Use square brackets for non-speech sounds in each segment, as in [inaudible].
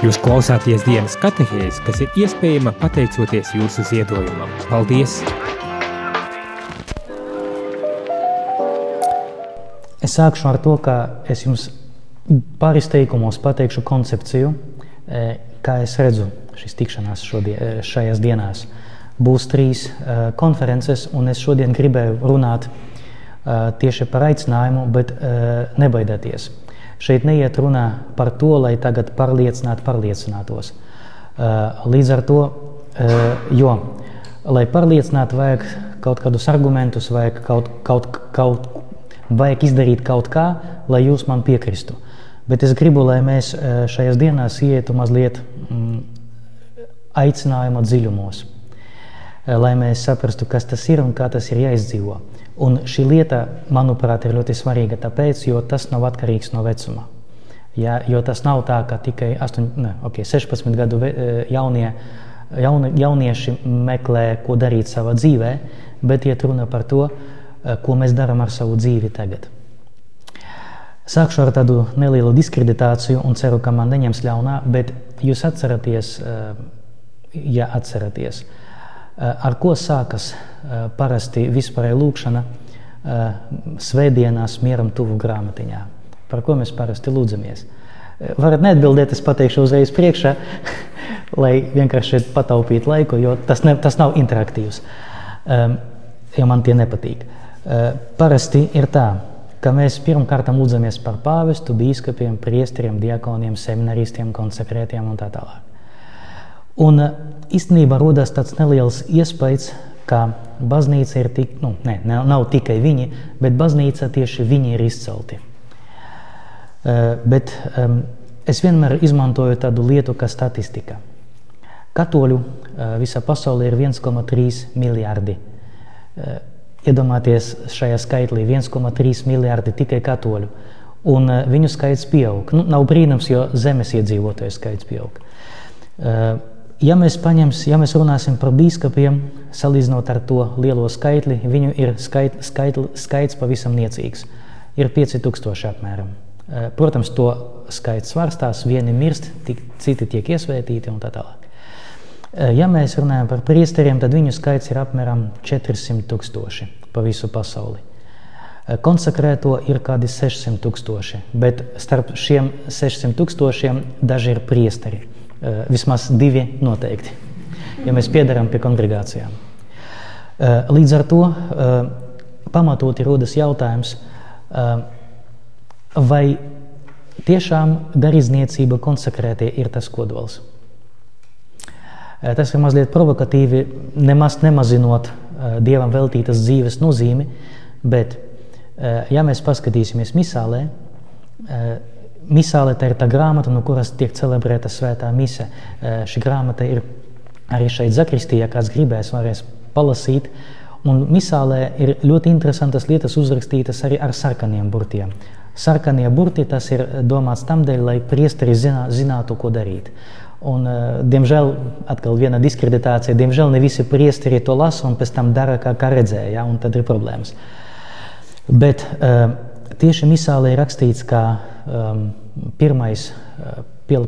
Jūs klausāties dienas katehēs, kas ir iespējama pateicoties jūsu ziedojumam. Paldies! Es sākšu ar to, ka es jums pāris teikumos pateikšu koncepciju, e, kā es redzu šīs tikšanās šodien, e, šajās dienās. Būs trīs e, konferences, un es šodien gribēju runāt tieši par aicinājumu, bet nebaidieties. Šeit neiet runā par to, lai tagad pārliecinātu, pārliecinātos. Līdz ar to, jo, lai pārliecinātu, vajag kaut kādus argumentus, vajag, kaut, kaut, kaut, vajag izdarīt kaut kā, lai jūs man piekristu. Bet es gribu, lai mēs šajās dienās ietu mazliet mm, aicinājuma dziļumos, lai mēs saprastu, kas tas ir un kā tas ir jāizdzīvo. Un šī lieta, manuprāt, ir ļoti svarīga, tāpēc, jo tas nav atkarīgs no vecuma. Ja, jo tas nav tā, ka tikai 8, ne, okay, 16 gadu e, jaunie, jauni, jaunieši meklē, ko darīt savā dzīvē, bet iet runa par to, e, ko mēs darām ar savu dzīvi tagad. Sākšu ar tādu nelielu diskreditāciju un ceru, ka man neņems ļaunā, bet jūs atceraties, e, ja atceraties, ar ko sākas parasti vispārēja lūkšana svētdienās mieram tuvu grāmatiņā. Par ko mēs parasti lūdzamies? Varat neatbildēt, es pateikšu uzreiz priekšā, [laughs] lai vienkārši pataupītu laiku, jo tas, ne, tas nav interaktīvs, jo man tie nepatīk. Parasti ir tā, ka mēs pirmkārt lūdzamies par pāvestu, biskupiem, priesteriem, diakoniem, seminaristiem, konsekrētiem un tā tālāk. Un īstenībā rodas tāds neliels iespējas, ka baznīca ir tik, nu, ne, nav tikai viņi, bet baznīca tieši viņi ir izcelti. Uh, bet es vienmēr izmantoju tādu lietu kā statistika. Katoļu uh, visā pasaulē ir 1,3 miljardi. Uh, iedomājieties šajā skaitlī 1,3 miljardi tikai katoļu. Un viņu skaits pieaug. Nu, nav brīnums, jo zemes iedzīvotāju skaits pieaug. Ja mēs, paņems, ja mēs runāsim par biskupiem, salīdzinot ar to lielo skaitli, viņu ir skait, skaitli, skaits pavisam niecīgs. Ir 5000 apmēram. Eh, protams, to skaits svārstās, vieni mirst, tik, citi tiek iesvētīti un tā tālāk. Eh, ja mēs runājam par priesteriem, tad viņu skaits ir apmēram 400 tūkstoši pa visu pasauli. Eh, konsekrēto ir kādi 600 tūkstoši, bet starp šiem 600 tūkstošiem daži ir priesteri. Eh, vismaz divi noteikti, ja mēs piedarām pie kongregācijām. Eh, līdz ar to eh, pamatoti rodas jautājums, vai tiešām garīdzniecība konsekrētie ir tas kodols. Tas ir mazliet provokatīvi, nemaz nemazinot dievam veltītas dzīves nozīmi, bet, ja mēs paskatīsimies misālē, Misāle tā ir tā grāmata, no kuras tiek celebrēta svētā mise. Šī grāmata ir arī šeit zakristijā, kāds gribēs, varēs palasīt. Un misālē ir ļoti interesantas lietas uzrakstītas arī ar sarkaniem burtiem. Sarkanie burti tas ir domāts tam dēļ, lai priesteri zinā, zinātu, ko darīt. Un, diemžēl, atkal viena diskreditācija, diemžēl ne visi priesteri to lasa un pēc tam dara, kā, kā redzēja, ja, un tad ir problēmas. Bet tieši misālē ir rakstīts, ka um, pirmais, uh,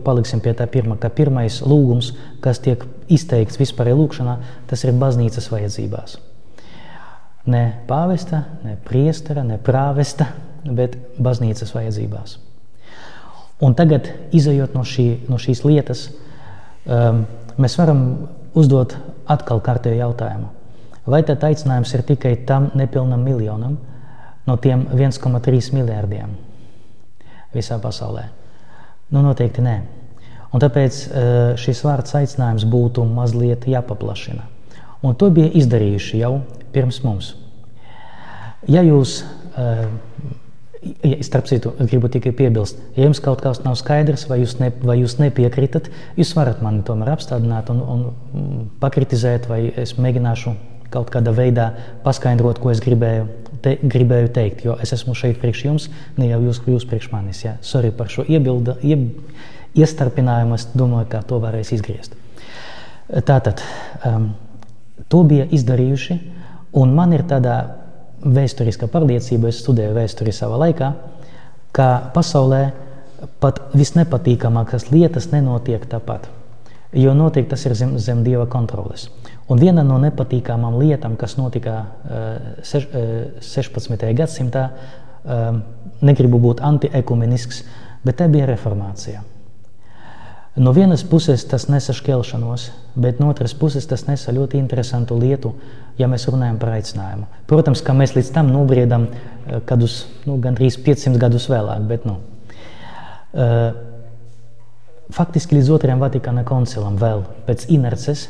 paliksim pie tā pirmā, ka pirmais lūgums, kas tiek izteikts vispārējā lūkšanā, tas ir baznīcas vajadzībās. Ne pāvesta, ne priestera, ne prāvesta, bet baznīcas vajadzībās. Un tagad, izējot no, šī, no šīs lietas, um, mēs varam uzdot atkal kārtējo jautājumu. Vai tad aicinājums ir tikai tam nepilnam miljonam no tiem 1,3 miljardiem? Visā pasaulē? Nu, noteikti nē. Un tāpēc eh, šis vārds aicinājums būtu mazliet jāpaplašina. Un to bija izdarījuši jau pirms mums. Ja jūs, eh, ja, starp citu, gribu tikai piebilst, ja jums kaut kas nav skaidrs, vai jūs, ne, vai jūs nepiekrītat, jūs varat mani tomēr apstādināt un, un pakritizēt, vai es mēģināšu kaut kādā veidā paskaidrot, ko es gribēju, te, gribēju teikt. Jo es esmu šeit priekš jums, ne jau jūs, jūs priekš manis. Ja? Sorry par šo iebildu, ieb, iestarpinājumu. Es domāju, ka to varēs izgriezt. Tātad um, to bija izdarījuši, un man ir tāda vēsturiska pārliecība, es studēju vēsturi savā laikā, ka pasaulē pat visnepatīkamākās lietas nenotiek tāpat. Jo notiek tas ir zem, zem Dieva kontroles. Un viena no nepatīkamām lietām, kas notika uh, seš, uh, 16. gadsimtā, uh, negribu būt antiekumenisks, bet te bija reformācija. No vienas puses tas nesa šķelšanos, bet no otras puses tas nesa ļoti interesantu lietu, ja mēs runājam par aicinājumu. Protams, ka mēs līdz tam nobriedam kādus nu, gandrīz 500 gadus vēlāk, bet nu, uh, faktiski līdz otrajam Vatikāna koncilam vēl pēc inerces,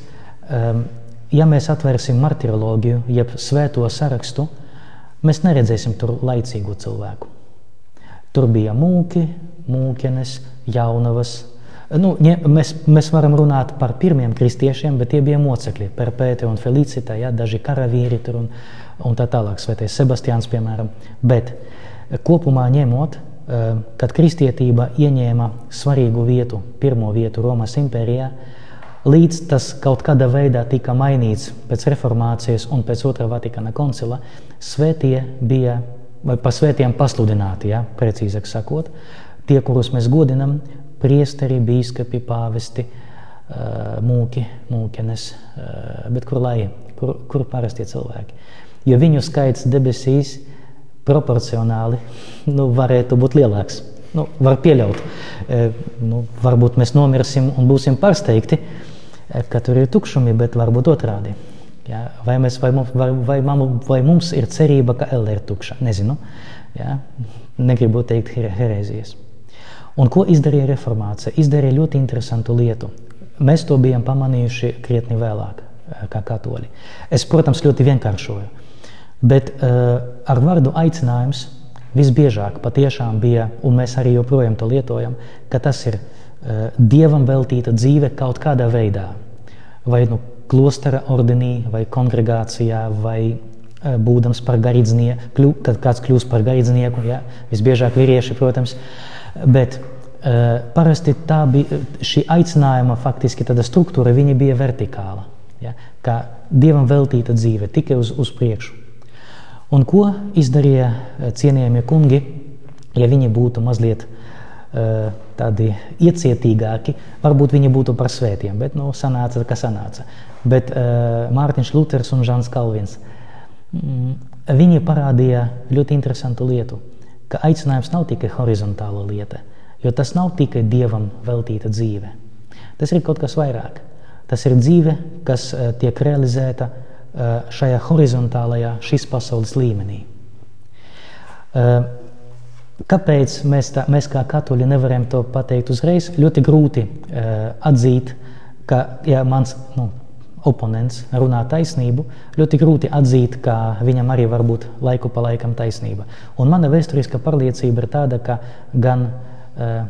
ja mēs atvērsim martiroloģiju, jeb svēto sarakstu, mēs neredzēsim tur laicīgu cilvēku. Tur bija mūki, mūkenes, jaunavas, Nu, ja mēs, mēs varam runāt par pirmiem kristiešiem, bet tie bija mocekļi, Perpēte un Felicita, ja, daži karavīri tur un, un tā tālāk, Svētais Sebastians, piemēram. Bet kopumā ņemot, eh, kad kristietība ieņēma svarīgu vietu, pirmo vietu Romas impērijā, līdz tas kaut kādā veidā tika mainīts pēc reformācijas un pēc otrā Vatikāna koncila, svētie bija, vai pa svētiem pasludināti, ja, precīzāk sakot, tie, kurus mēs godinam, priesteri, bīskapi, pāvesti, mūki, mūkenes, bet kur lai, kur, kur parastie cilvēki. Jo viņu skaits debesīs proporcionāli nu, varētu būt lielāks. Nu, var pieļaut, nu, varbūt mēs nomirsim un būsim pārsteigti, tur ir tukšumi, bet varbūt otrādi. Ja? Vai, mēs, vai, mums, vai, vai, vai mums ir cerība, ka Elle ir tukša? Nezinu. Ja? Negribu teikt herēzijas. Un ko izdarīja reformācija? Izdarīja ļoti interesantu lietu. Mēs to bijām pamanījuši krietni vēlāk, eh, kā katoļi. Es, protams, ļoti vienkāršoju, bet uh, ar vārdu aicinājums visbiežāk patiešām bija, un mēs arī joprojām to lietojam, ka tas ir uh, dievam veltīta dzīve kaut kādā veidā. Vai nu klostera ordenī, vai kongregācijā, vai uh, būdams par garīdznieku, kad kāds kļūst par garīdznieku, ja? visbiežāk vīrieši, protams. Bet uh, parasti tā bija šī aicinājuma faktiski tāda struktūra, viņa bija vertikāla. Ja? Kā dievam veltīta dzīve, tikai uz, uz priekšu. Un ko izdarīja eh, cienījamie kungi, ja viņi būtu mazliet uh, tādi iecietīgāki, varbūt viņi būtu par svētiem, bet nu, sanāca, ka sanāca. Bet uh, Mārtiņš Luters un Žans Kalvins, mm, viņi parādīja ļoti interesantu lietu ka aicinājums nav tikai horizontāla lieta, jo tas nav tikai dievam veltīta dzīve. Tas ir kaut kas vairāk. Tas ir dzīve, kas uh, tiek realizēta uh, šajā horizontālajā, šīs pasaules līmenī. Uh, kāpēc mēs, tā, mēs kā katoļi nevaram to pateikt uzreiz? Ļoti grūti atzīt, ka ja mans nu, oponents runā taisnību, ļoti grūti atzīt, ka viņam arī var būt laiku pa laikam taisnība. Un mana vēsturiskā pārliecība ir tāda, ka gan uh,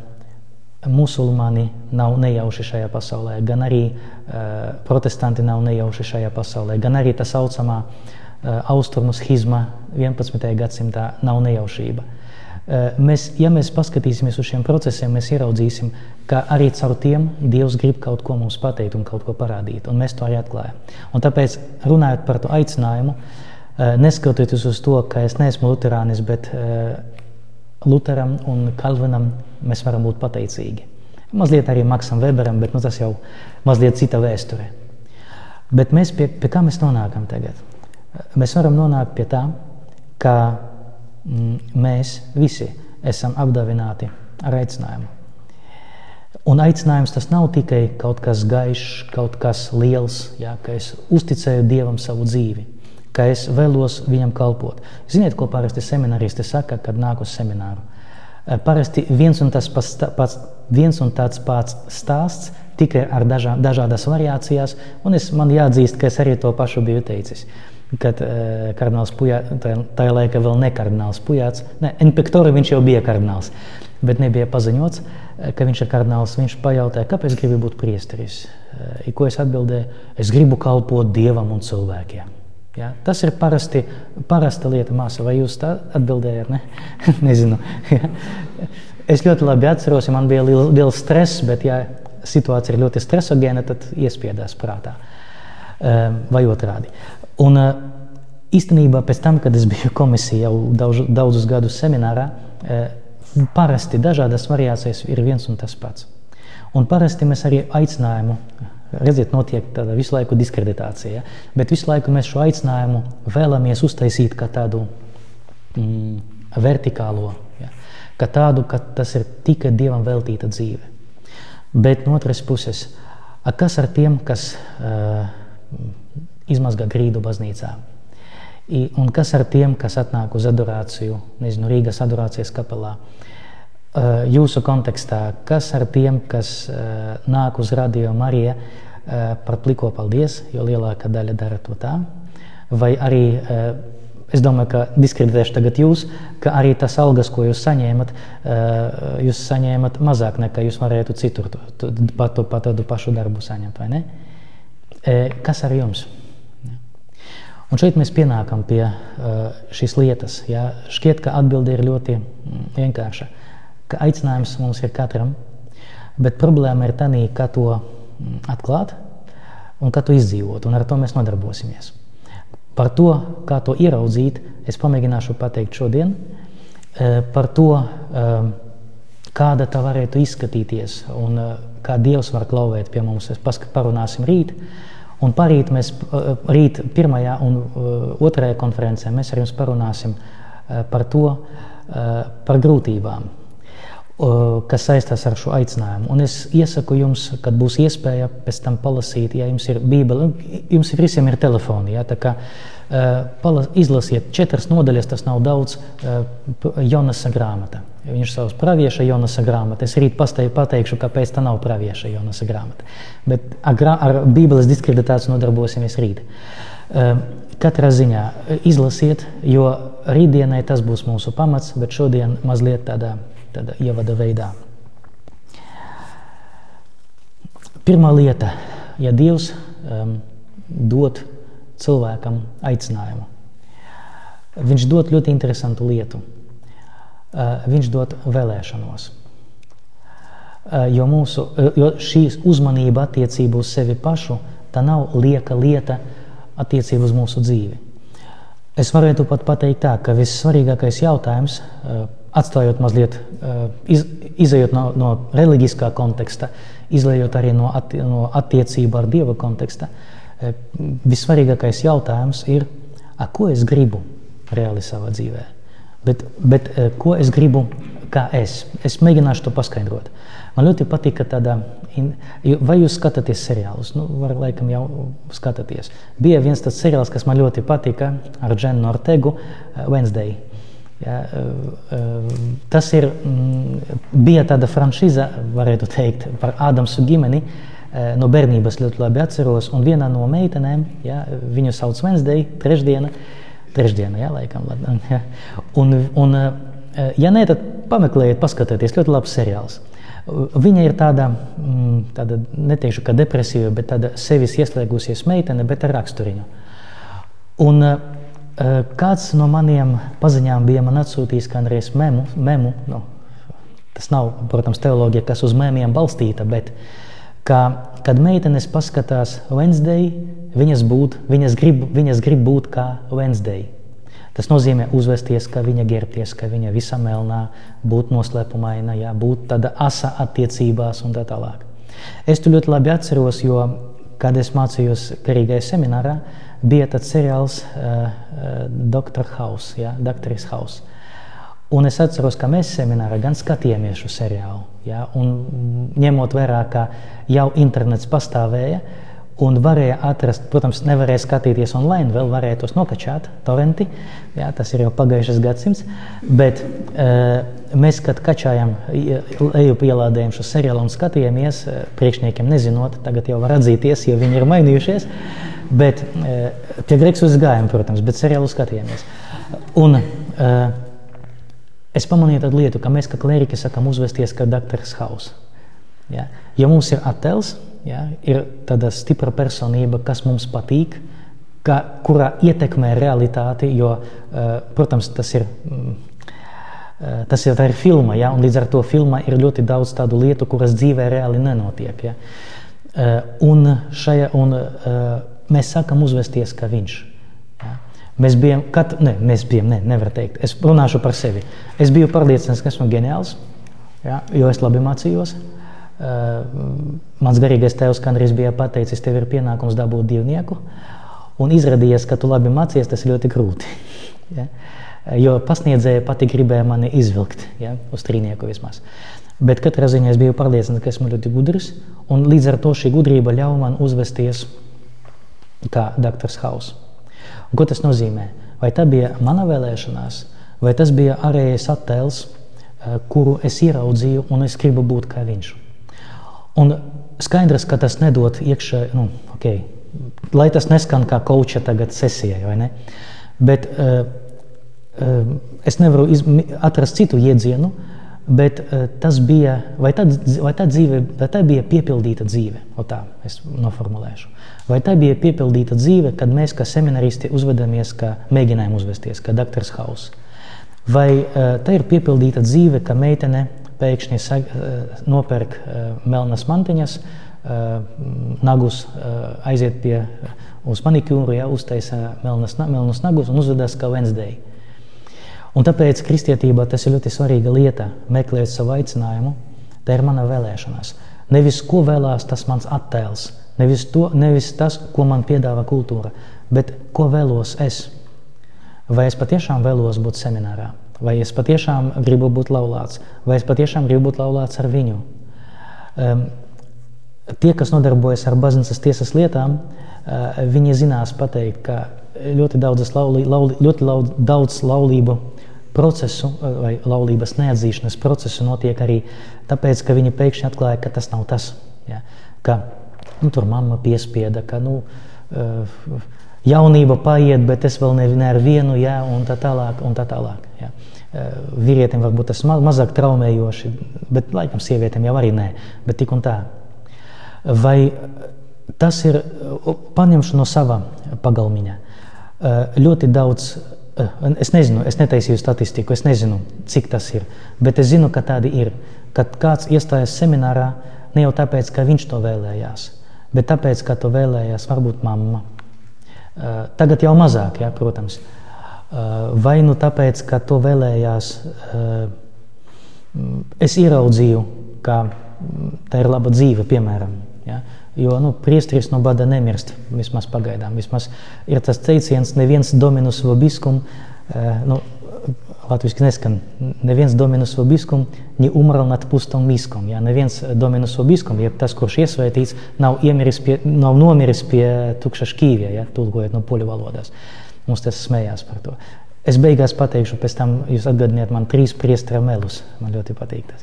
musulmani nav nejauši šajā pasaulē, gan arī uh, protestanti nav nejauši šajā pasaulē, gan arī tā saucamā uh, austrumu schizma 11. gadsimtā nav nejaušība. Eh, mēs, ja mēs paskatīsimies uz šiem procesiem, mēs ieraudzīsim, ka arī caur tiem Dievs grib kaut ko mums pateikt un kaut ko parādīt, un mēs to arī atklājam. Un tāpēc, runājot par to aicinājumu, eh, neskatoties uz to, ka es neesmu luterānis, bet eh, Lutheram un Kalvinam mēs varam būt pateicīgi. Mazliet arī Maksam Weberam, bet nu, tas jau mazliet cita vēsture. Bet mēs pie, pie kā mēs nonākam tagad? Mēs varam nonākt pie tā, ka mēs visi esam apdāvināti ar aicinājumu. Un aicinājums tas nav tikai kaut kas gaišs, kaut kas liels, ja, ka es uzticēju Dievam savu dzīvi, ka es vēlos viņam kalpot. Ziniet, ko parasti seminaristi saka, kad nāk uz semināru? Eh, parasti viens un, tas pats, viens un tāds pats stāsts, tikai ar dažā, dažādas variācijās, un es, man jāatzīst, ka es arī to pašu biju teicis kad uh, kardināls Pujāts, tajā laikā vēl ne kardināls Pujāts, ne, Inpektori viņš jau bija kardināls, bet nebija paziņots, e, ka viņš ir kardināls. Viņš pajautāja, kāpēc gribi būt priesteris. Uh, ko es atbildēju? Es gribu kalpot Dievam un cilvēkiem. Ja? Tas ir parasti, parasta lieta, māsa. Vai jūs tā atbildējāt? Ne? [laughs] Nezinu. Es ļoti labi atceros, ja man bija liels stress, bet ja situācija ir ļoti stresogēna, tad iespiedās prātā. Vai otrādi. Un eh, īstenībā pēc tam, kad es biju komisijā jau daudz, daudzus gadus seminārā, eh, parasti dažādas variācijas ir viens un tas pats. Un parasti mēs arī aicinājumu, redziet, notiek tāda visu laiku diskreditācija, ja? bet visu laiku mēs šo aicinājumu vēlamies uztaisīt kā tādu mm, vertikālo, ja? kā tādu, ka tas ir tikai Dievam veltīta dzīve. Bet no otras puses, kas ar tiem, kas uh, izmazgā grīdu baznīcā? Un kas ar tiem, kas atnāk uz adorāciju, nezinu, Rīgas adorācijas kapelā? Uh, jūsu kontekstā, kas ar tiem, kas uh, nāk uz radio Mariju uh, par pliko paldies, jo lielākā daļa dara to tā? Vai arī Es domāju, ka diskreditēšu tagad jūs, ka arī tas algas, ko jūs saņēmat, jūs saņēmat mazāk nekā jūs varētu citur pat, pat tādu pašu darbu saņemt. Kas ar jums? Un šeit mēs pienākam pie šīs lietas. Ja? Šķiet, ka atbilde ir ļoti mm, vienkārša. Ka aicinājums mums ir katram, bet problēma ir tā, kā to mm, atklāt un kā to izdzīvot. Un ar to mēs nodarbosimies. Par to, kā to ieraudzīt, es pamēģināšu pateikt šodien. Eh, par to, eh, kāda tā varētu izskatīties un eh, kā Dievs var klauvēt pie mums. Mēs parunāsim rīt. Un parīt mēs, rīt pirmajā un otrajā konferencē mēs ar jums parunāsim par to, par grūtībām, kas saistās ar šo aicinājumu. Un es iesaku jums, kad būs iespēja pēc tam palasīt, ja jums ir Bībele, jums visiem ir telefoni. Ja, kā, uh, izlasiet četras nodaļas, tas nav daudz, Jonasa grāmata. Viņš savus pravieša Jonasa grāmatu. Es rīt pateikšu, kāpēc tā nav pravieša Jonasa grāmata. Bet ar, ar Bībeles diskreditāciju nodarbosimies rīt. Katrā ziņā izlasiet, jo rītdienai tas būs mūsu pamats, bet šodien mazliet tādā tādā ievada veidā. Pirmā lieta, ja Dievs um, dod cilvēkam aicinājumu, Viņš dod ļoti interesantu lietu. Uh, viņš dod vēlēšanos. Uh, jo, mūsu, uh, jo šīs uzmanība attiecībā uz sevi pašu, tā nav lieka lieta attiecībā uz mūsu dzīvi. Es varētu pat pateikt tā, ka vissvarīgākais jautājums atstājot mazliet, eh, iz, izējot no, no reliģiskā konteksta, izējot arī no, atti, no attiecību ar Dieva konteksta, eh, vissvarīgākais jautājums ir, a, ko es gribu reāli savā dzīvē. Bet, bet eh, ko es gribu, kā es? Es mēģināšu to paskaidrot. Man ļoti patīk, ka tāda, vai jūs skatāties seriālus? Nu, var laikam jau skatāties. Bija viens tāds seriāls, kas man ļoti patika ar Dženu Ortegu, Wednesday. Ja, tas ir, bija tāda franšīze, varētu teikt, par Ādamsu ģimeni. No bērnības ļoti labi atceros, un viena no meitenēm, ja, viņu sauc Wednesday, trešdiena, trešdiena, ja, laikam, [laughs] ja. Un, un, ja nē, tad pameklējiet, paskatieties, ļoti labs seriāls. Viņa ir tāda, tāda neteikšu, ka depresīva, bet tāda sevis ieslēgusies meitene, bet ar raksturiņu. Un, Eh, kāds no maniem paziņām bija man atsūtījis kādreiz memu, memu nu, tas nav, protams, teoloģija, kas uz mēmiem balstīta, bet ka, kad meitenes paskatās Wednesday, viņas, būt, viņas, grib, viņas grib būt kā Wednesday. Tas nozīmē uzvesties, ka viņa ģērbties, ka viņa visā melnā, būt noslēpumaina, jā, būt tāda asa attiecībās un tā tālāk. Es to ļoti labi atceros, jo, kad es mācījos garīgajā seminārā, bija tāds seriāls uh, Dr. House, ja, Dr. House. Un es atceros, ka mēs seminārā gan skatījāmies šo seriālu, ja, un ņemot vērā, ka jau internets pastāvēja, un varēja atrast, protams, nevarēja skatīties online, vēl varēja tos nokačāt, torrenti, jā, tas ir jau pagājušais gadsimts, bet uh, mēs, kad kačājam, eju pielādējam šo seriālu un skatījāmies, priekšniekiem nezinot, tagad jau var atzīties, jo viņi ir mainījušies, Bet eh, pie Grēksūdas gājām, protams, bet seriālu skatījāmies. Un uh, es pamanīju tādu lietu, ka mēs, kā kleriķi, sakām uzvesties kā doktors Haus. Ja? ja mums ir attēls, ja? ir tāda stipra personība, kas mums patīk, ka, kurā ietekmē realitāti, jo, uh, protams, tas ir. Mm, Tas ir, ir filma, ja? un līdz ar to filmā ir ļoti daudz tādu lietu, kuras dzīvē reāli nenotiek. Ja? Un, šajā, un mēs sākam uzvesties kā viņš. Mēs bijām, kat, ne, mēs bijām, ne, nevar teikt. Es runāšu par sevi. Es biju pārliecināts, ka esmu ģeniāls, ja, jo es labi mācījos. Uh, mans garīgais tēvs kādreiz bija pateicis, tev ir pienākums dabūt divnieku. Un izrādījās, ka tu labi mācījies, tas ļoti grūti. [laughs] ja? Jo pasniedzēja pati gribēja mani izvilkt ja? uz trīnieku vismaz. Bet katrā ziņā es biju pārliecināts, ka esmu ļoti gudrs. Un līdz ar to šī gudrība ļauj man uzvesties kā doktors Hauss. Un ko tas nozīmē? Vai tā bija mana vēlēšanās, vai tas bija ārējais attēls, eh, kuru es ieraudzīju, un es gribu būt kā viņš. Un skaidrs, ka tas nedod iekšā, nu, okay, lai tas neskan kā koča tagad sesijai, vai ne? Bet uh, uh, es nevaru atrast citu iedzienu, bet uh, tas bija, vai tā, vai tā dzīve, vai tā bija piepildīta dzīve, o tā es noformulēšu. Vai tā bija piepildīta dzīve, kad mēs, kā seminaristi, uzvedamies, kā mēģinājām uzvesties, kā doktors Haus? Vai uh, tā ir piepildīta dzīve, ka meitene pēkšņi sag, uh, nopērk melnas mantiņas, nagus, aiziet pie, uz manikūru, ja, uztaisa melnas, melnus nagus un uzvedās kā Wednesday? Un tāpēc kristietībā tas ir ļoti svarīga lieta, meklēt savu aicinājumu. Tā ir mana vēlēšanās. Nevis ko vēlās tas mans attēls, Nevis, to, nevis tas, ko man piedāvā kultūra, bet ko vēlos es. Vai es patiešām vēlos būt seminārā, vai es patiešām gribu būt laulāts, vai es patiešām gribu būt laulāts ar viņu. Um, tie, kas nodarbojas ar baznīcas tiesas lietām, uh, viņi zinās pateikt, ka ļoti, laulī, laulī, ļoti daudz laulību procesu vai laulības neatzīšanas procesu notiek arī tāpēc, ka viņi pēkšņi atklāja, ka tas nav tas. Ja? Ka Nu, tur mamma piespieda, ka nu, eh, jaunība paiet, bet es vēl ne ar vienu, jā, un tā tālāk. Un tā tālāk jā. Eh, vīrietim varbūt tas ma mazāk traumējoši, bet laikam sievietēm jau arī nē, bet tik un tā. Vai tas ir, paņemšu no sava pagalmiņa, eh, ļoti daudz, es nezinu, es netaisīju statistiku, es nezinu, cik tas ir, bet es zinu, ka tādi ir. Kad kāds iestājas seminārā, ne jau tāpēc, ka viņš to vēlējās, bet tāpēc, ka tu vēlējies, varbūt mamma. Uh, tagad jau mazāk, ja, protams. Uh, vai nu tāpēc, ka to vēlējās, es ieraudzīju, ka tā ir laba dzīve, piemēram. Ja? Jo nu, priesteris no bada nemirst, vismaz pagaidām. Vismaz ir tas teiciens, neviens dominus vobiskum, nu, Latvijas neskan neviens dominus vobiskum, ne umral nad pustam miskom. Ja? Neviens dominus vobiskum, jeb tas, kurš iesvētīts, nav, pie, nav nomiris pie tukša šķīvja, ja? tulkojot no poļu valodās. Mums tas smējās par to. Es beigās pateikšu, pēc tam jūs atgādiniet man trīs priestera melus. Man ļoti patīk tas.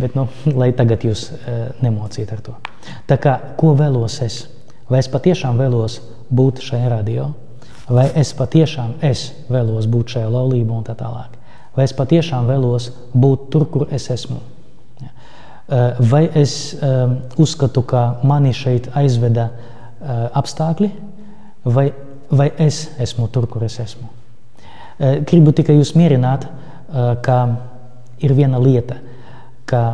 Bet, nu, lai tagad jūs uh, nemocītu ar to. Tā kā, ko vēlos es? Vai es patiešām vēlos būt šajā radio? Vai es patiešām es vēlos būt šajā laulībā un tā tālāk? Vai es patiešām vēlos būt tur, kur es esmu? Eh, vai es um, uzskatu, ka mani šeit aizveda uh, apstākļi, vai, vai es esmu tur, kur es esmu? Uh, gribu tikai jūs mierināt, uh, ka ir viena lieta, ka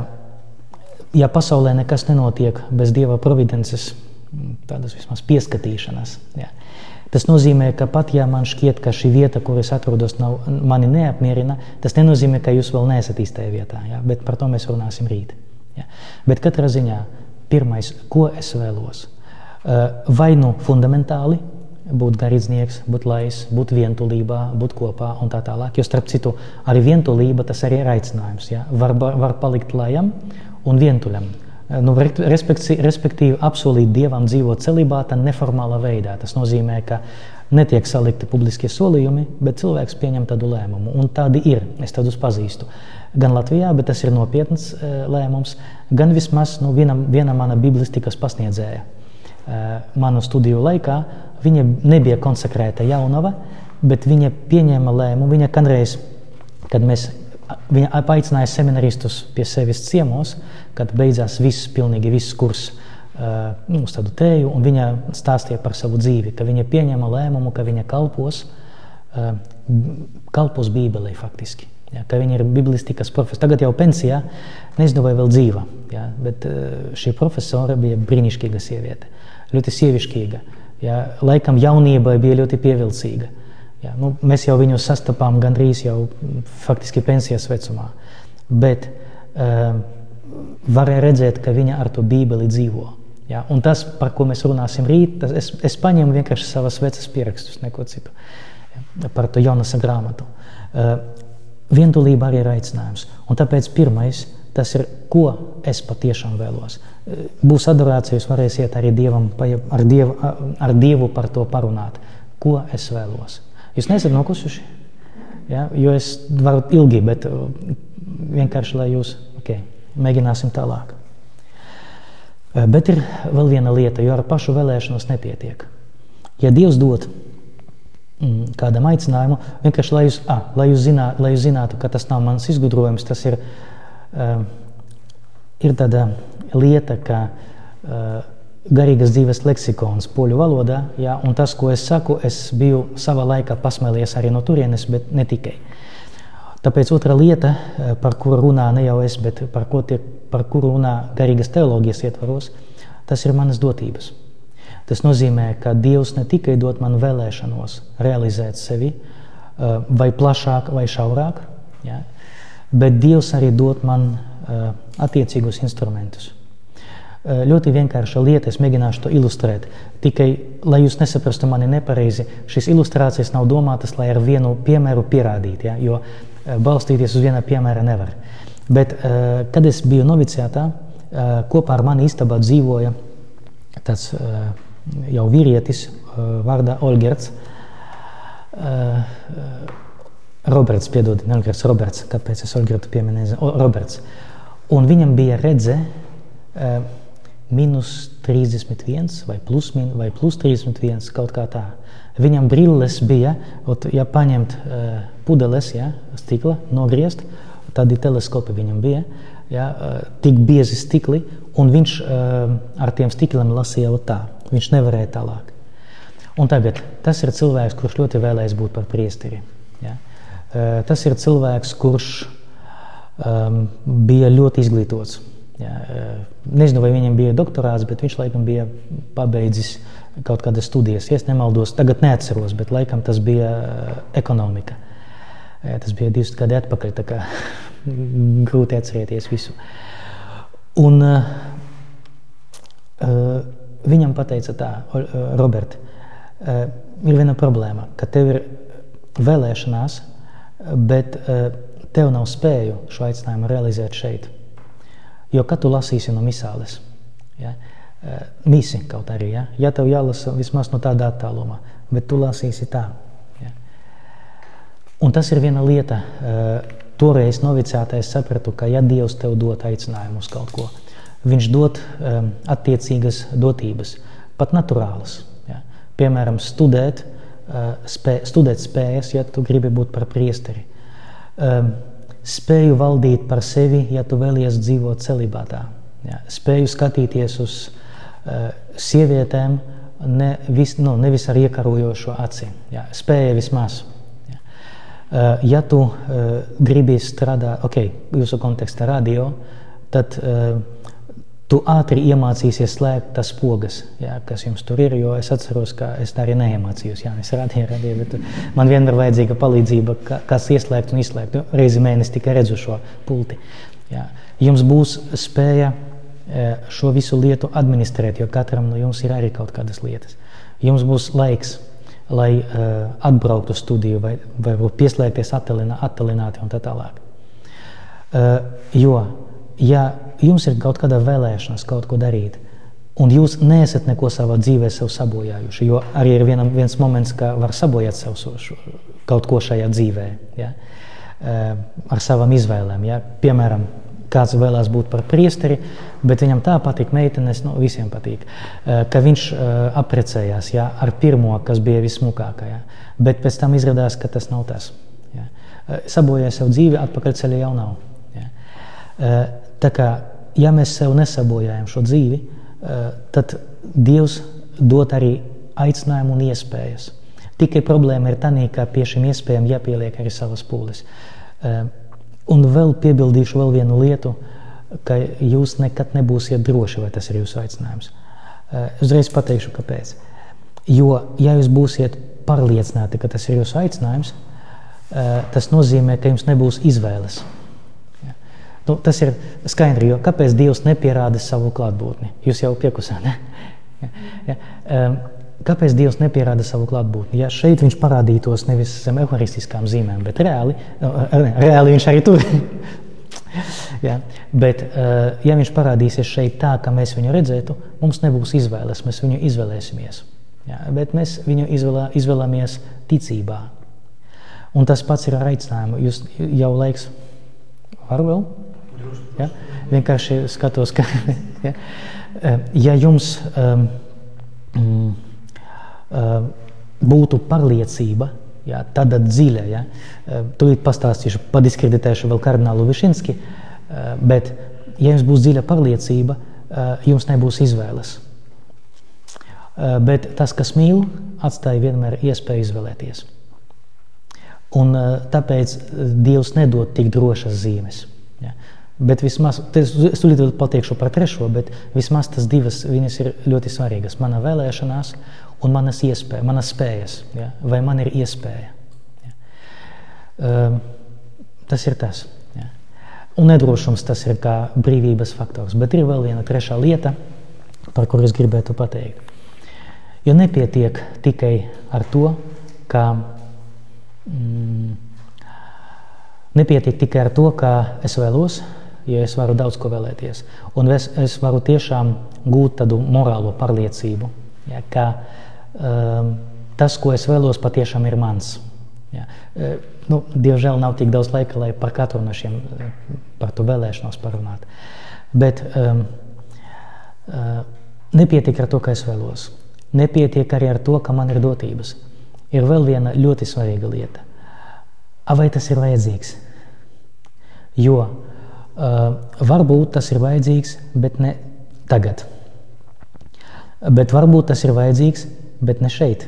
ja pasaulē nekas nenotiek bez Dieva providences, tādas vismaz pieskatīšanas, ja, Tas nozīmē, ka pat ja man šķiet, ka šī vieta, kur es atrodos, nav, mani neapmierina, tas nenozīmē, ka jūs vēl neesat īstajā vietā. Ja? Bet par to mēs runāsim rīt. Ja? Bet katrā ziņā, pirmais, ko es vēlos, vai nu fundamentāli būt garīdznieks, būt lais, būt vientulībā, būt kopā un tā tālāk. Jo starp citu, arī vientulība tas arī ir aicinājums. Ja? Var, var palikt lajam un vientuļam. Nu, respektīvi, apsolīt Dievam dzīvot celibātā neformālā veidā. Tas nozīmē, ka netiek salikti publiskie solījumi, bet cilvēks pieņem tādu lēmumu. Un tādi ir. Es tādus pazīstu. Gan Latvijā, bet tas ir nopietns lēmums, gan vismaz nu, viena, viena mana biblistikas pasniedzēja. Manu studiju laikā viņa nebija konsekrēta jaunava, bet viņa pieņēma lēmumu. Viņa kādreiz, kad mēs Viņa aicināja seminaristus pie sevis ciemos, kad beidzās viss, pilnīgi viss kurs uh, uz tādu tēju, un viņa stāstīja par savu dzīvi, ka viņa pieņēma lēmumu, ka viņa kalpos, uh, kalpos Bībelē faktiski. Ja, ka viņa ir biblistikas profesora. Tagad jau pensijā, nezinu, vai vēl dzīva. Ja, bet uh, šī profesora bija brīnišķīga sieviete, ļoti sievišķīga. Ja, laikam jaunībai bija ļoti pievilcīga. Jā, nu, mēs jau viņus sastapām gandrīz jau faktiski pensijas vecumā. Bet uh, varēja redzēt, ka viņa ar to bībeli dzīvo. Ja? Un tas, par ko mēs runāsim rīt, tas, es, es paņēmu vienkārši savas vecas pierakstus, neko citu. Ja? Par to Jonasa grāmatu. Uh, vientulība arī ir aicinājums. Un tāpēc pirmais, tas ir, ko es patiešām vēlos. Būs adorācija, jūs varēsiet arī dievam, ar, dievu, ar Dievu par to parunāt. Ko es vēlos? Jūs nesat nokusuši? Ja? Jo es varu ilgi, bet uh, vienkārši, lai jūs okay, mēģināsim tālāk. Uh, bet ir vēl viena lieta, jo ar pašu vēlēšanos nepietiek. Ja Dievs dod mm, kādam aicinājumu, vienkārši lai jūs, ah, lai jūs, zinā, lai jūs zinātu, ka tas nav mans izgudrojums, tas ir, uh, ir tāda lieta, ka uh, garīgas dzīves leksikons poļu valodā. Jā, un tas, ko es saku, es biju savā laikā pasmēlies arī no turienes, bet ne tikai. Tāpēc otra lieta, eh, par kuru runā ne jau es, bet par, tiek, par kuru runā garīgas teoloģijas ietvaros, tas ir manas dotības. Tas nozīmē, ka Dievs ne tikai dod man vēlēšanos realizēt sevi, vai plašāk, vai šaurāk, ja, bet Dievs arī dod man eh, attiecīgus instrumentus. Eh, ļoti vienkārša lieta, es mēģināšu to ilustrēt. Tikai, lai jūs nesaprastu mani nepareizi, šīs ilustrācijas nav domātas, lai ar vienu piemēru pierādītu, ja? jo eh, balstīties uz viena piemēra nevar. Bet, eh, kad es biju noviciātā, kopā ar mani istabā dzīvoja tāds jau vīrietis vārdā Olgerts. Roberts, piedod, ne Olgerts, Roberts, kāpēc es Olgertu pieminēju, Roberts. Un viņam bija redze, minus 31 vai plus, vai plus 31, kaut kā tā. Viņam brilles bija, ot, ja paņemt uh, pudeles, ja, stikla, nogriezt, tādi teleskopi viņam bija, ja, uh, tik biezi stikli, un viņš uh, ar tiem stikliem lasīja tā. Viņš nevarēja tālāk. Un tagad tas ir cilvēks, kurš ļoti vēlējas būt par priesteri. Tas ir cilvēks, kurš um, bija ļoti izglītots Jā, nezinu, vai viņam bija doktorāts, bet viņš laikam bija pabeidzis kaut kādas studijas. Es nemaldos, tagad neatceros, bet laikam tas bija ekonomika. Tas bija divas gadi atpakaļ, tā kā [laughs] grūti atcerēties visu. Un uh, viņam teica tā, Robert, uh, ir viena problēma, ka tev ir vēlēšanās, bet uh, tev nav spēju šo aicinājumu realizēt šeit. Jo kad tu lasīsi no misāles, ja, eh, misi kaut arī, ja, ja tev jālasa vismaz no tāda attālumā, bet tu lasīsi tā. Ja. Un tas ir viena lieta. Eh, toreiz novicētais sapratu, ka ja Dievs tev dod aicinājumu uz kaut ko, Viņš dod um, attiecīgas dotības, pat naturālas. Ja. Piemēram, studēt, spē, studēt spējas, ja tu gribi būt par priesteri. Um, spēju valdīt par sevi, ja tu vēlies dzīvot celibātā. Ja, spēju skatīties uz uh, sievietēm ne vis, nu, nevis ar iekarojošu aci. Ja, spēja vismaz. Ja, uh, ja tu uh, gribi strādāt, ok, jūsu kontekstā radio, tad uh, tu ātri iemācīsies slēgt tas pogas, jā, kas jums tur ir. Jo es atceros, ka es tā arī neiemācījos. Jā, es radīju, radīju, bet man vienmēr vajadzīga palīdzība, kas ieslēgt un izslēgt. Reizi mēnesī tikai redzu šo pulti. Jā. Jums būs spēja e, šo visu lietu administrēt, jo katram no jums ir arī kaut kādas lietas. Jums būs laiks, lai uh, atbrauktu uz studiju vai, vai pieslēgties attālināti un tā tālāk. Uh, jo ja jums ir kaut kāda vēlēšanās kaut ko darīt, un jūs neesat neko savā dzīvē sev sabojājuši, jo arī ir viena, viens moments, ka var sabojāt sev so, šo, kaut ko šajā dzīvē, ja? Ar savām izvēlēm. Ja? Piemēram, kāds vēlās būt par priesteri, bet viņam tā patīk meitenes, nu, visiem patīk, ka viņš apprecējās ja, ar pirmo, kas bija vismukākā. Ja. Bet pēc tam izrādās, ka tas nav tas. Ja. Sabojāja savu dzīvi, atpakaļceļa jau nav. Ja. Tā kā, ja mēs sev nesabojājam šo dzīvi, eh, tad Dievs dod arī aicinājumu un iespējas. Tikai problēma ir tā, ka pie šīm iespējām jāpieliek arī savas pūles. Eh, un vēl piebildīšu vēl vienu lietu, ka jūs nekad nebūsiet droši, vai tas ir jūsu aicinājums. Eh, uzreiz pateikšu, kāpēc. Jo, ja jūs būsiet pārliecināti, ka tas ir jūsu aicinājums, tas nozīmē, ka jums nebūs izvēles. Nu, tas ir skaidri, jo kāpēc Dievs nepierāda savu klātbūtni? Jūs jau piekusāt, ne? Ja. Ja. Kāpēc Dievs nepierāda savu klātbūtni? Ja šeit viņš parādītos nevis zem evaharistiskām zīmēm, bet reāli, ne, reāli viņš arī tur. [laughs] ja, bet, ja viņš parādīsies šeit tā, ka mēs viņu redzētu, mums nebūs izvēles, mēs viņu izvēlēsimies. Ja, bet mēs viņu izvēlē, izvēlamies ticībā. Un tas pats ir ar aicinājumu. Jūs jau laiks, varu vēl? Ja? Vienkārši skatos, ka [laughs] ja, ja jums um, um, būtu pārliecība, ja, tāda dziļa, ja, tūlīt pastāstīšu, padiskreditēšu vēl kardinālu Višinski, bet ja jums būs dziļa pārliecība, jums nebūs izvēles. Bet tas, kas mīl, atstāja vienmēr iespēju izvēlēties. Un tāpēc Dievs nedod tik drošas zīmes. Ja. Bet vismaz, es tūlīt pateikšu par trešo, bet vismaz tas divas viņas ir ļoti svarīgas. Mana vēlēšanās un manas iespējas, manas spējas, ja, vai man ir iespēja. Ja. Um, tas ir tas. Ja. Un nedrošums tas ir kā brīvības faktors. Bet ir vēl viena trešā lieta, par kuru es gribētu pateikt. Jo nepietiek tikai ar to, ka mm, nepietiek tikai ar to, ka es vēlos, jo es varu daudz ko vēlēties. Un es, es varu tiešām gūt tādu morālo pārliecību, ja, ka um, tas, ko es vēlos, patiešām ir mans. Ja. E, nu, diemžēl nav tik daudz laika, lai par katru no šiem par to vēlēšanos parunātu. Bet um, uh, nepietiek ar to, ka es vēlos. Nepietiek arī ar to, ka man ir dotības. Ir vēl viena ļoti svarīga lieta. A, vai tas ir vajadzīgs? Jo varbūt tas ir vajadzīgs, bet ne tagad. Bet varbūt tas ir vajadzīgs, bet ne šeit.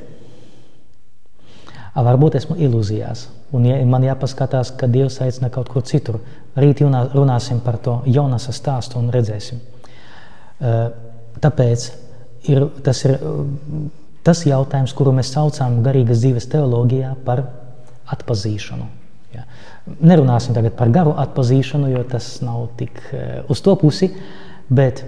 Varbūt esmu ilūzijās. Un ja man jāpaskatās, ka Dievs aicina kaut kur citur. Rīt runāsim par to Jonasa stāstu un redzēsim. Uh, tāpēc ir, tas ir tas jautājums, kuru mēs saucam garīgas dzīves teoloģijā par atpazīšanu. Nerunāsim tagad par garu atpazīšanu, jo tas nav tik uh, uz to pusi, bet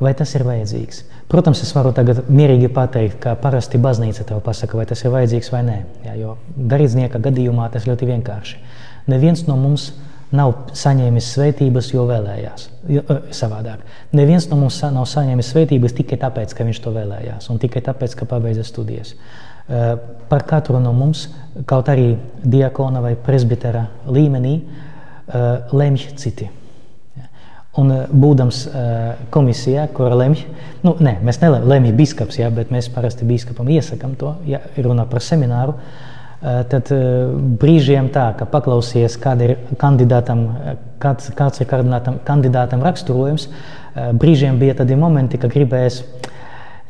vai tas ir vajadzīgs? Protams, es varu tagad mierīgi pateikt, ka parasti baznīca tev pasaka, vai tas ir vajadzīgs vai nē. Ja, jo garīdznieka gadījumā tas ļoti vienkārši. Neviens no mums nav saņēmis svētības, jo vēlējās. Jo, savādāk. Neviens no mums nav saņēmis svētības tikai tāpēc, ka viņš to vēlējās, un tikai tāpēc, ka pabeidza studijas. Par katru no mums, kaut arī diakona vai presbitera līmenī, lemj citi. Un būdams komisijā, kur lemj, nu, ne, mēs nelemjam biskups, ja, bet mēs parasti biskupam iesakām to, ja runa par semināru, Eh, tad eh, brīžiem tā, ka paklausies, kāda ir kandidātam, eh, kāds, kāds ir kandidātam, kandidātam raksturojums, brīžiem bija tādi momenti, ka gribējās,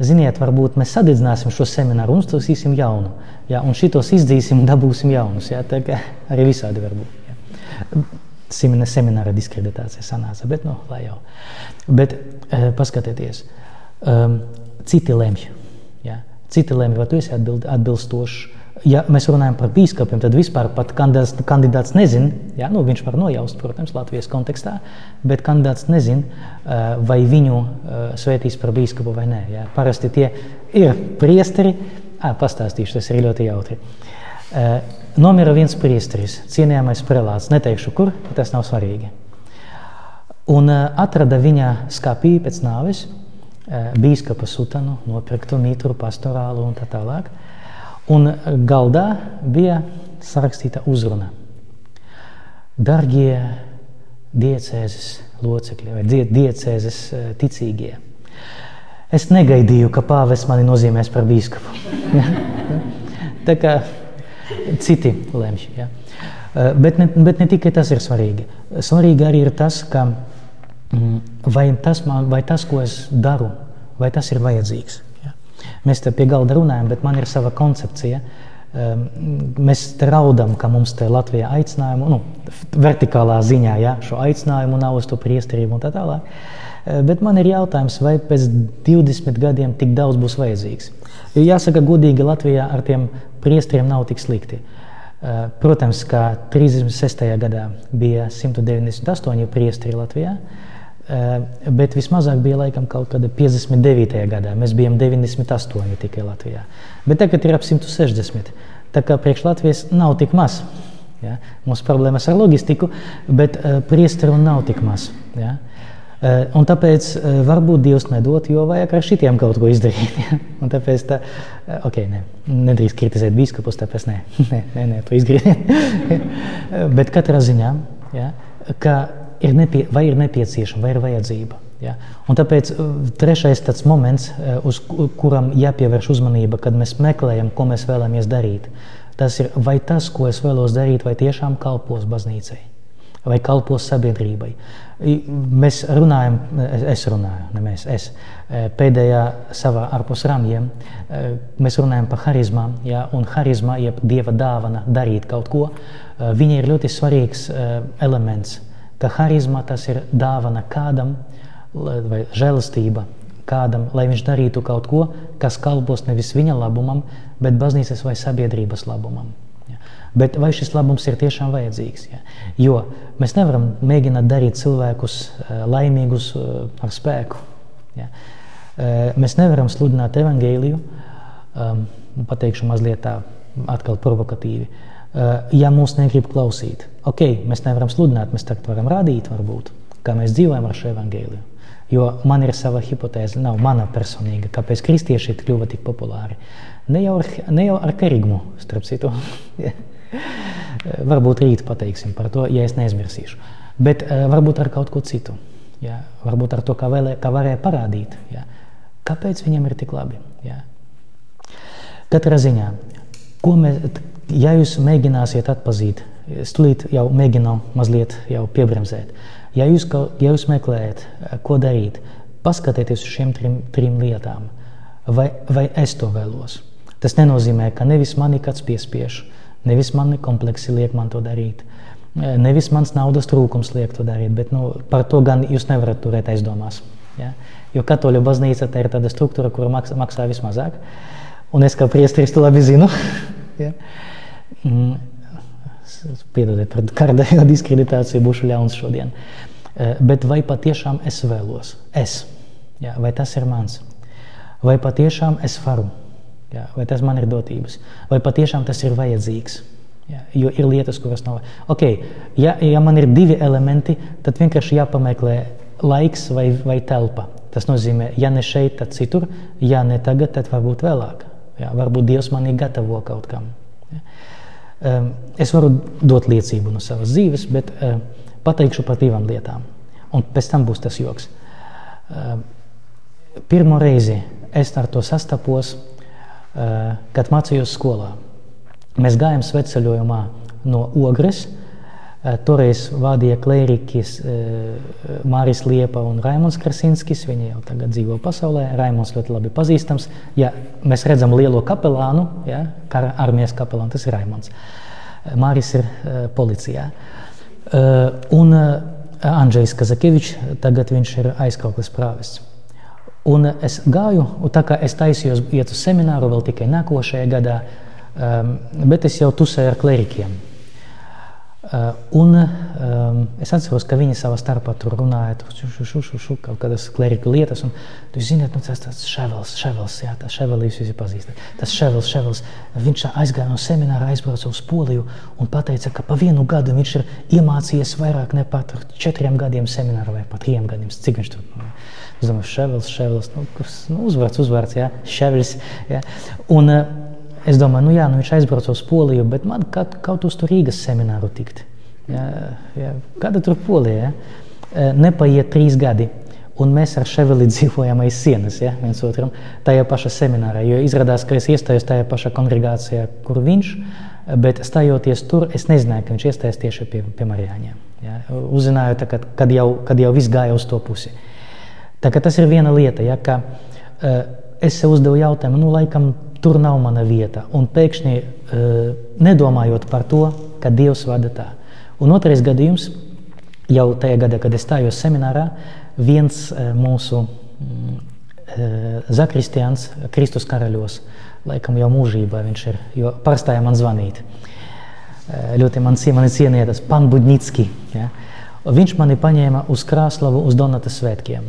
ziniet, varbūt mēs sadedzināsim šo semināru un uztaisīsim jaunu. Ja, un šitos izdzīsim dabūsim jaunus. Ja, tā kā arī visādi var būt. Ja. Semināra diskreditācija sanāca, bet, nu, lai jau. Bet paskatieties, um, citi lemj. Ja. Citi lemj, vai tu esi atbild, atbilstošs ja mēs runājam par biskupiem, tad vispār kandidāts, kandidāts nezina, ja, nu, viņš var nojaust, protams, Latvijas kontekstā, bet kandidāts nezina, eh, vai viņu eh, svētīs par biskupu vai nē. Ja. Parasti tie ir priesteri, à, pastāstīšu, tas ir ļoti jautri. Eh, nomira viens priesteris, cienījamais prelāts, neteikšu kur, tas nav svarīgi. Un atrada viņa skapī pēc nāves bīskapa sutanu, nopirktu mitru, pastorālu un tā tālāk. Un galdā bija sarakstīta uzruna. Darbie diecēzes locekļi vai diecēzes eh, ticīgie. Es negaidīju, ka pāvests mani nozīmēs par biskupu. [laughs] Tā kā citi lemj. Ja. Eh, bet, ne, bet ne tikai tas ir svarīgi. Svarīgi arī ir tas, ka, mm, vai tas, man, vai tas, ko es daru, vai tas ir vajadzīgs. Mēs te pie galda runājam, bet man ir sava koncepcija. Ehm, mēs te raudam, ka mums te Latvijā aicinājumu, nu, vertikālā ziņā, ja, šo aicinājumu nav uz to priesterību un tā tālāk. Ehm, bet man ir jautājums, vai pēc 20 gadiem tik daudz būs vajadzīgs. Jo jāsaka, godīgi Latvijā ar tiem priestriem nav tik slikti. Protams, kā 36. gadā bija 198 priestri Latvijā, bet vismazāk bija laikam kaut kāda 59. gadā. Mēs bijām 98 tikai Latvijā. Bet tagad ir ap 160. Tā kā priekš Latvijas nav tik maz. Ja? Mums problēmas ar loģistiku, bet uh, priesteru nav tik maz. Ja? Uh, un tāpēc uh, varbūt Dievs nedod, jo vajag ar šitiem kaut ko izdarīt. Ja? Un tāpēc tā, uh, ok, ne, nedrīkst kritizēt biskupus, tāpēc nē, nē, nē, nē to izdarīt. bet katrā ziņā, ja, ka ir, nepie, vai ir nepieciešama, vai ir vajadzība. Ja? Un tāpēc trešais tāds moments, uz kuram jāpievērš uzmanība, kad mēs meklējam, ko mēs vēlamies darīt, Tas ir vai tas, ko es vēlos darīt, vai tiešām kalpos baznīcai, vai kalpos sabiedrībai. Mēs runājam, es runāju, ne mēs, es pēdējā savā ārpus ramjiem, mēs runājam par harizmām, ja, un harizma, jeb dieva dāvana darīt kaut ko, viņa ir ļoti svarīgs elements, ka harizma tas ir dāvana kādam, vai žēlastība kādam, lai viņš darītu kaut ko, kas kalpos nevis viņa labumam, bet baznīcas vai sabiedrības labumam. Bet vai šis labums ir tiešām vajadzīgs? Ja? Jo mēs nevaram mēģināt darīt cilvēkus uh, laimīgus uh, ar spēku. Ja? Uh, mēs nevaram sludināt evaņģēliju, um, pateikšu mazliet tā, atkal provokatīvi. Uh, ja mūs negrib klausīt, ok, mēs nevaram sludināt, mēs tagad varam rādīt, varbūt, kā mēs dzīvojam ar šo evaņģēliju. Jo man ir sava hipotēze, nav mana personīga, kāpēc kristieši kļuva tik populāri. Ne jau ar, ne jau ar karigmu, starp citu. [laughs] varbūt rīt pateiksim par to, ja es neaizmirsīšu. Bet uh, varbūt ar kaut ko citu. Ja? Varbūt ar to, kā, vēlē, kā varēja parādīt. Ja? Kāpēc viņam ir tik labi? Ja? Katrā ziņā, mēs, ja jūs mēģināsiet atpazīt, es tulīt jau mēģinu mazliet jau piebremzēt. Ja jūs, ja jūs meklējat, eh, ko darīt, paskatieties uz šiem trim, trim lietām. Vai, vai es to vēlos? Tas nenozīmē, ka nevis mani kāds piespiež, nevis mani kompleksi liek man to darīt, eh, nevis mans naudas trūkums liek to darīt, bet nu, par to gan jūs nevarat turēt aizdomās. Ja? Jo katoļu baznīca tā ir tāda struktūra, kura maksā, maksā vismazāk, un es kā priesteris to labi zinu. [laughs] ja? Mm piedodiet par kārtējo [laughs] diskreditāciju, būšu ļauns šodien. Eh, bet vai patiešām es vēlos? Es. Jā, vai tas ir mans? Vai patiešām es varu? Jā, vai tas man ir dotības? Vai patiešām tas ir vajadzīgs? Jā, jo ir lietas, kuras nav. Okay, ja, ja man ir divi elementi, tad vienkārši jāpameklē laiks vai, vai telpa. Tas nozīmē, ja ne šeit, tad citur, ja ne tagad, tad varbūt vēlāk. Jā, varbūt Dievs mani gatavo kaut kam. Jā. Es varu dot liecību no savas dzīves, bet pateikšu par divām lietām. Un pēc tam būs tas joks. Pirmo reizi es ar to sastapos, kad mācījos skolā. Mēs gājām sveceļojumā no Ogres, Eh, toreiz vadīja klērikis eh, Māris Liepa un Raimons Krasinskis. Viņi jau tagad dzīvo pasaulē. Raimons ļoti labi pazīstams. Ja mēs redzam lielo kapelānu, ja, kara armijas kapelānu, tas ir Raimons. Eh, Māris ir policijā. Un Andrzejs Kazakevičs, tagad viņš ir aizkrauklis prāvests. Un es gāju, un tā kā es taisījos iet uz semināru vēl tikai nākošajā gadā, bet es jau tusēju ar klerikiem. Un um, es atceros, ka viņi savā starpā tur runāja tur šu, šu, šu, šu, kaut kādas klerika lietas. Un, jūs zināt, nu, tas tāds ševels, ševels, jā, tas ševelis jūs pazīstat. Tas ševels, ševels, viņš aizgāja no semināra, aizbrauca uz Poliju un pateica, ka pa vienu gadu viņš ir iemācījies vairāk ne pat četriem gadiem semināra vai pat trim gadiem. Cik viņš tur? Es domāju, ševels, ševels, nu, nu, uzvārds, uzvārds, jā, ševels. Jā. Un, uh, Es domāju, nu jā, nu viņš aizbrauca uz Poliju, bet man kaut, kaut uz Rīgas semināru tikt. Jā, jā. Kāda tur Polija? Ja? Nepaiet trīs gadi. Un mēs ar Ševeli [laughs] dzīvojam aiz sienas, ja, viens otram, tajā pašā seminārā. Jo izrādās, ka es iestājos tajā pašā kongregācijā, kur viņš, bet stājoties tur, es nezināju, ka viņš iestājas tieši pie, pie Marijāņiem. Ja. Uzzināju, tā, kad, kad, jau, kad jau viss gāja uz to pusi. Tā, tas ir viena lieta, ja, ka uh, es sev uzdevu jautājumu, nu, laikam, tur nav mana vieta. Un pēkšņi uh, nedomājot par to, ka Dievs vada tā. Un otrais gadījums, jau tajā gadā, kad es stājos seminārā, viens uh, mūsu uh, zakristians, Kristus karaļos, laikam jau mūžībā viņš ir, jo parastāja man zvanīt. Ļoti man, mani cienīja tas Pan Budnicki. Ja? Viņš mani paņēma uz Krāslavu uz Donatas svētkiem.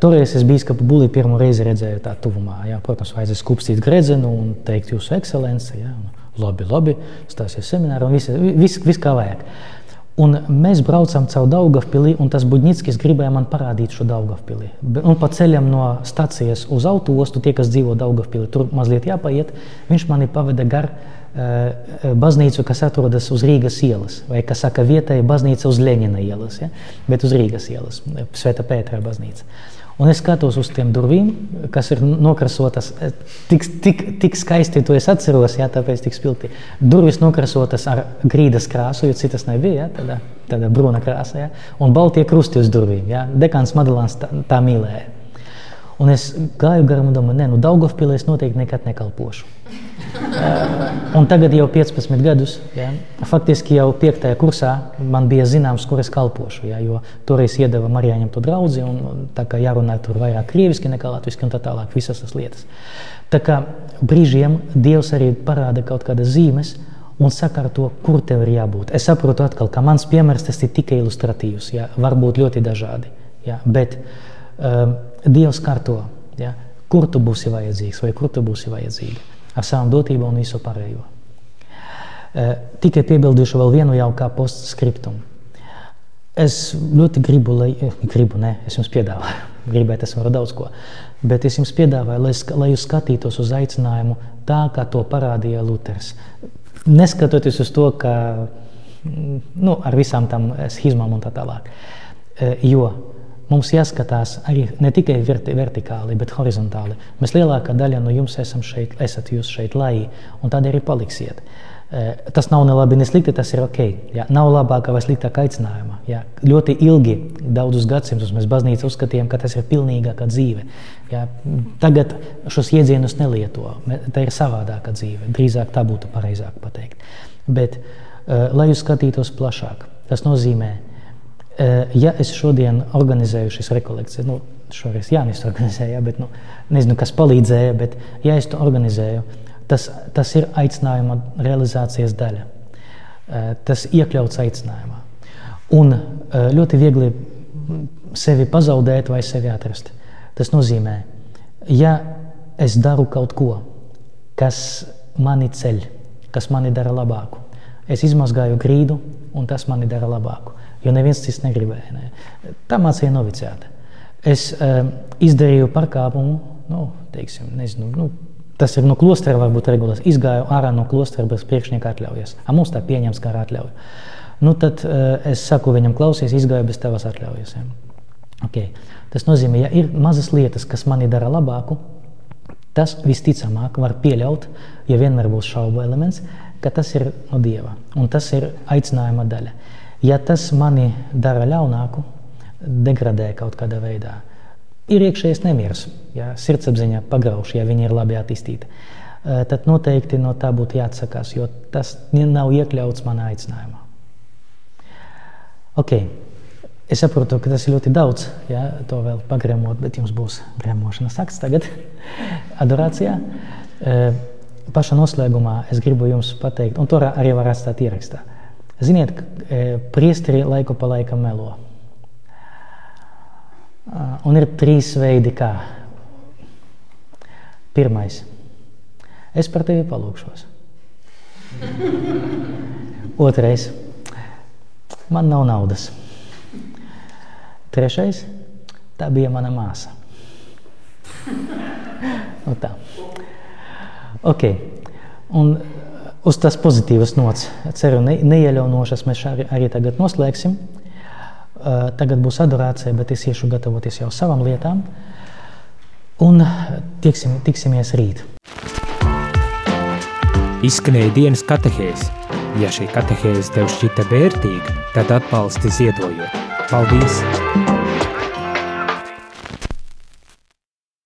Toreiz es biskupu Bulī pirmo reizi redzēju tā tuvumā. Jā, protams, vajadzēja skupstīt gredzenu un teikt jūsu ekscelenci. Jā, labi, labi, stāsies semināru un viss, vis, vis kā vajag. Un mēs braucam caur Daugavpili, un tas Budņickis gribēja man parādīt šo Daugavpili. Un pa ceļam no stacijas uz autoostu, tie, kas dzīvo Daugavpili, tur mazliet jāpaiet, viņš mani paveda gar uh, baznīcu, kas atrodas uz Rīgas ielas, vai, kas saka, vietēja baznīca uz Leņina ielas, ja? bet uz Rīgas ielas, Sveta Pētera baznīca. Un es skatos uz tiem durvīm, kas ir nokrāsotas eh, tik, tik, tik skaisti, to es atceros, jā, tāpēc tik spilgti. Durvis nokrāsotas ar grīdas krāsu, jo citas nebija, jā, tāda, tāda brūna krāsa, jā, un baltie krusti uz durvīm. Jā. Dekāns Madalāns tā, tā mīlēja. Un es gāju garām un domāju, ne, nu Daugavpilī es noteikti nekad nekalpošu. Un tagad jau 15 gadus, ja, faktiski jau 5. kursā man bija zināms, kur es kalpošu. Ja, jo toreiz iedeva Marijāņam to draugu, un tā kā jārunā tur vairāk krieviski nekā latviski un tā tālāk, visas tas lietas. Tā kā brīžiem Dievs arī parāda kaut kādas zīmes, un sakārto, kur tev ir jābūt. Es saprotu, atkal, ka mans piemērs tas ir tikai ilustratīvs, ja, var būt ļoti dažādi. Ja, bet um, Dievs kārto, ja, kur tu būsi vajadzīgs vai kur tu būsi vajadzīga ar savām dotībām un visu pārējo. Tikai piebildīšu vēl vienu jau kā postscriptumu. Es ļoti gribu, lai, gribu, ne, es jums piedāvāju, [laughs] gribēt, es varu daudz ko, bet es jums piedāvāju, lai, lai jūs skatītos uz aicinājumu tā, kā to parādīja Luters. Neskatoties uz to, ka nu, ar visām tām schizmām un tā tālāk. Jo Mums jāskatās arī ne tikai verti, vertikāli, bet horizontāli. Mēs lielākā daļa no jums esam šeit, esat jūs šeit, lai, un tādēļ arī paliksiet. Tas nav ne labi, ne slikti, tas ir ok. Jā. Nav labākā vai sliktākā aicinājuma. Jā. Ļoti ilgi, daudzus gadsimtus, mēs baznīcā uzskatījām, ka tas ir pilnīgākā dzīve. Jā. Tagad šos jēdzienus nelieto. Tā ir savādāka dzīve. Drīzāk tā būtu pareizāk pateikt. Bet, lai jūs skatītos plašāk, tas nozīmē, Eh, ja es šodien organizēju šīs rekolekcijas, nu, šoreiz Jānis [laughs] organizēja, bet nu, nezinu, kas palīdzēja, bet ja es to organizēju, tas, tas ir aicinājuma realizācijas daļa. Eh, tas iekļauts aicinājumā. Un eh, ļoti viegli sevi pazaudēt vai sevi atrast. Tas nozīmē, ja es daru kaut ko, kas mani ceļ, kas mani dara labāku, es izmazgāju grīdu, un tas mani dara labāku jo neviens cits negribēja. Ne. Tā mācīja noviciāte. Es uh, izdarīju pārkāpumu, nu, teiksim, nezinu, nu, tas ir no klostera, varbūt regulās. Izgāju ārā no klostera bez priekšnieka atļaujas. A mums tā pieņems kā atļauju. Nu, tad uh, es saku viņam, klausies, izgāju bez tavas atļaujas. Ja. Okay. Tas nozīmē, ja ir mazas lietas, kas mani dara labāku, tas visticamāk var pieļaut, ja vienmēr būs šaubu elements, ka tas ir no Dieva un tas ir aicinājuma daļa. Ja tas mani dara ļaunāku, degradē kaut kādā veidā, ir iekšējais nemieris, ja sirdsapziņa pagrauž, ja viņi ir labi attīstīti, eh, tad noteikti no tā būtu jāatsakās, jo tas nav iekļauts manā aicinājumā. Okay. Es saprotu, ka tas ir ļoti daudz, ja, to vēl pagremot, bet jums būs gremošanas akts tagad, [laughs] adorācijā. Eh, paša noslēgumā es gribu jums pateikt, un to arī var atstāt ierakstā. Ziniet, e, priesteri laiku pa laikam melo. Un ir trīs veidi, kā. Pirmais. Es par tevi palūkšos. [laughs] Otrais. Man nav naudas. Trešais. Tā bija mana māsa. [laughs] Nu tā. Ok. Un uz tas pozitīvas nots. Ceru, ne, neieļaunošas mēs arī, arī tagad noslēgsim. Uh, tagad būs adorācija, bet es iešu gatavoties jau savām lietām. Un tiksim, tiksimies rīt. Izskanēja dienas katehēs. Ja šī katehēze tev šķita vērtīga, tad atbalsti ziedojot. Paldies!